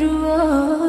dua